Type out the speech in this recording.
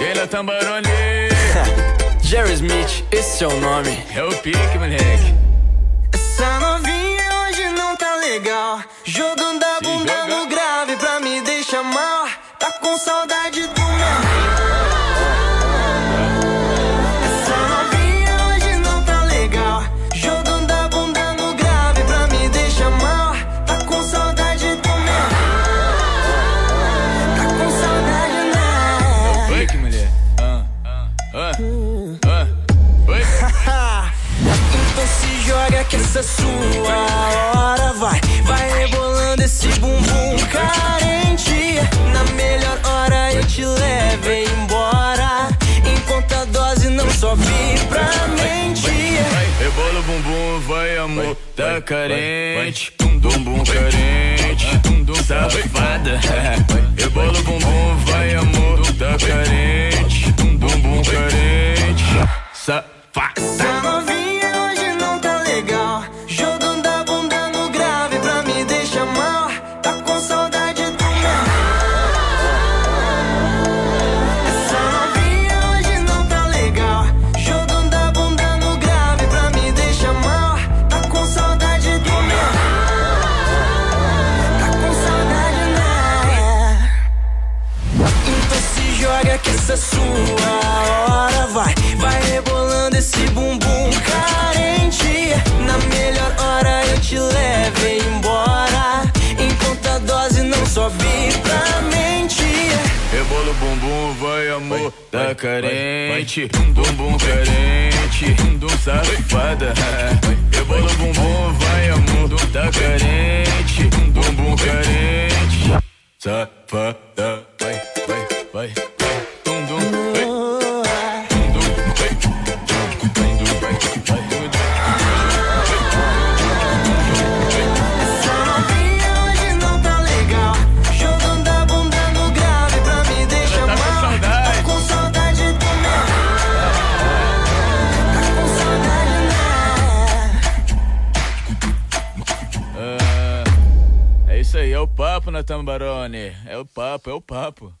e aí, Tambarone? Jerry Smith, esse é o nome. É o pique, moleque. Essa novinha hoje não tá legal. Jogando a bunda joga. no grave pra me deixar mal. Tá com saudade do joga que essa é sua hora. Vai Vai rebolando esse bumbum. Carente Na melhor hora eu te levo embora. Enquanto a dose não sobe pra mente. Rebola o bumbum, vai amor, tá carente. Bumbum carente, safada. Rebola o bumbum, vai amor, tá carente. Bumbum carente, safada joga que essa é sua hora vai. Vai rebolando esse bumbum carente. Na melhor hora eu te levo embora. Enquanto a dose não sobe pra mente. Rebola o bumbum, vai amor, tá carente. Bumbum carente, safada. Rebola o bumbum, vai amor, tá carente. Bumbum carente, safada. Vai, vai, vai. Isso aí, é o papo, Natan Barone. É o papo, é o papo.